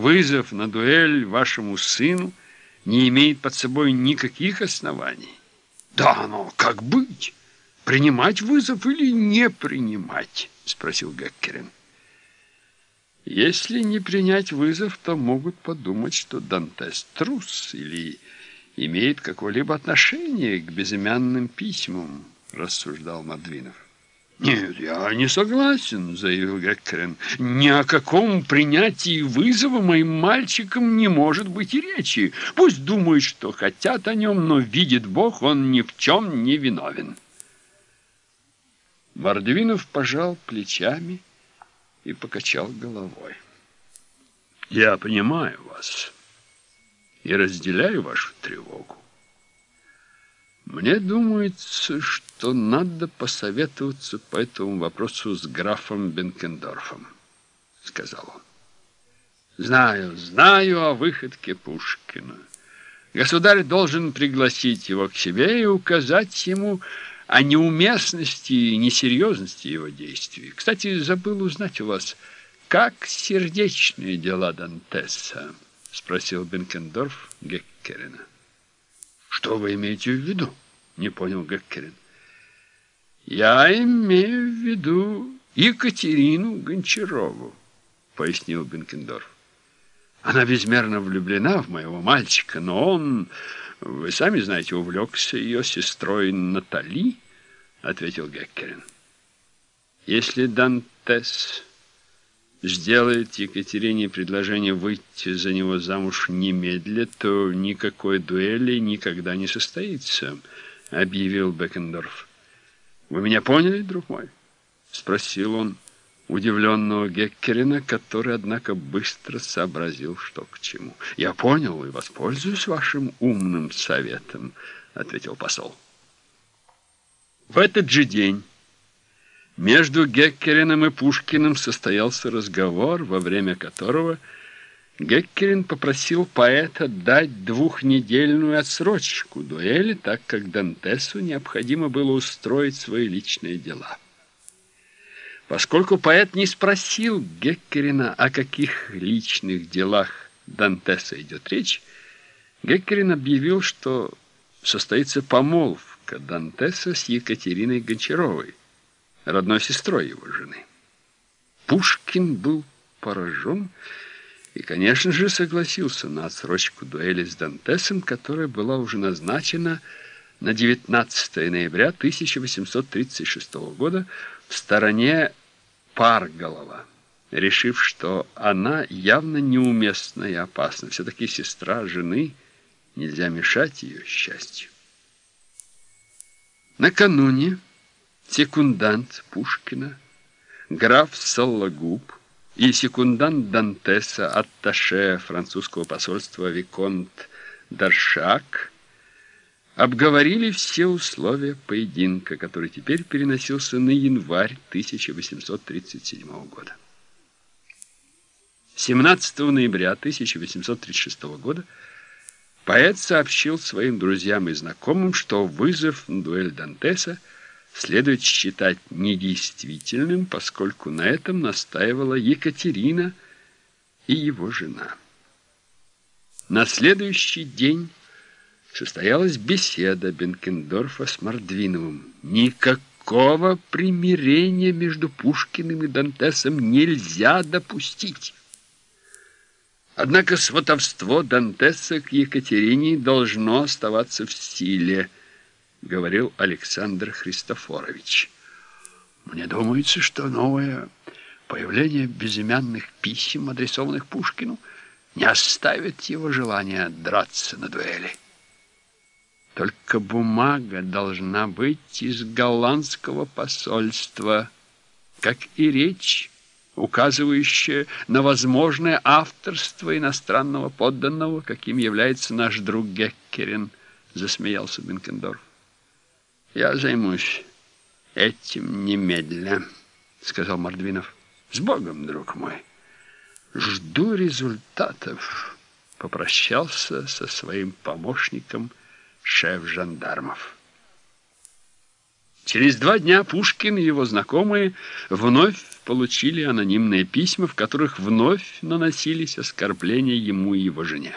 Вызов на дуэль вашему сыну не имеет под собой никаких оснований. Да, но как быть? Принимать вызов или не принимать? Спросил Геккерин. Если не принять вызов, то могут подумать, что Дантес трус или имеет какое-либо отношение к безымянным письмам, рассуждал Мадвинов. «Нет, я не согласен», — заявил Геккерен. «Ни о каком принятии вызова моим мальчикам не может быть и речи. Пусть думают, что хотят о нем, но видит Бог, он ни в чем не виновен». Мордвинов пожал плечами и покачал головой. «Я понимаю вас и разделяю вашу тревогу. Мне думается, что надо посоветоваться по этому вопросу с графом Бенкендорфом, сказал он. Знаю, знаю о выходке Пушкина. Государь должен пригласить его к себе и указать ему о неуместности и несерьезности его действий. Кстати, забыл узнать у вас, как сердечные дела Дантеса, спросил Бенкендорф Геккерина. Что вы имеете в виду? Не понял Геккерин. Я имею в виду Екатерину Гончарову, пояснил Бенкендорф. Она безмерно влюблена в моего мальчика, но он... «Вы сами знаете, увлекся ее сестрой Натали», — ответил Геккерин. «Если Дантес сделает Екатерине предложение выйти за него замуж немедля, то никакой дуэли никогда не состоится», — объявил Бекендорф. «Вы меня поняли, друг мой?» — спросил он удивленного Геккерина, который, однако, быстро сообразил, что к чему. «Я понял и воспользуюсь вашим умным советом», — ответил посол. В этот же день между Геккерином и Пушкиным состоялся разговор, во время которого Геккерин попросил поэта дать двухнедельную отсрочку дуэли, так как Дантесу необходимо было устроить свои личные дела. Поскольку поэт не спросил Геккерина, о каких личных делах Дантеса идет речь, Геккерин объявил, что состоится помолвка Дантеса с Екатериной Гончаровой, родной сестрой его жены. Пушкин был поражен и, конечно же, согласился на отсрочку дуэли с Дантесом, которая была уже назначена на 19 ноября 1836 года в стороне Парголова, решив, что она явно неуместна и опасна. Все-таки сестра жены, нельзя мешать ее счастью. Накануне секундант Пушкина, граф Сологуб и секундант Дантеса, атташе французского посольства Виконт Даршак, обговорили все условия поединка, который теперь переносился на январь 1837 года. 17 ноября 1836 года поэт сообщил своим друзьям и знакомым, что вызов на дуэль Дантеса следует считать недействительным, поскольку на этом настаивала Екатерина и его жена. На следующий день состоялась беседа Бенкендорфа с Мордвиновым. Никакого примирения между Пушкиным и Дантесом нельзя допустить. Однако сватовство Дантеса к Екатерине должно оставаться в силе, говорил Александр Христофорович. Мне думается, что новое появление безымянных писем, адресованных Пушкину, не оставит его желания драться на дуэли. Только бумага должна быть из голландского посольства, как и речь, указывающая на возможное авторство иностранного подданного, каким является наш друг Геккерин, засмеялся Бенкендорф. Я займусь этим немедля, сказал Мордвинов. С Богом, друг мой. Жду результатов. Попрощался со своим помощником шеф жандармов. Через два дня Пушкин и его знакомые вновь получили анонимные письма, в которых вновь наносились оскорбления ему и его жене.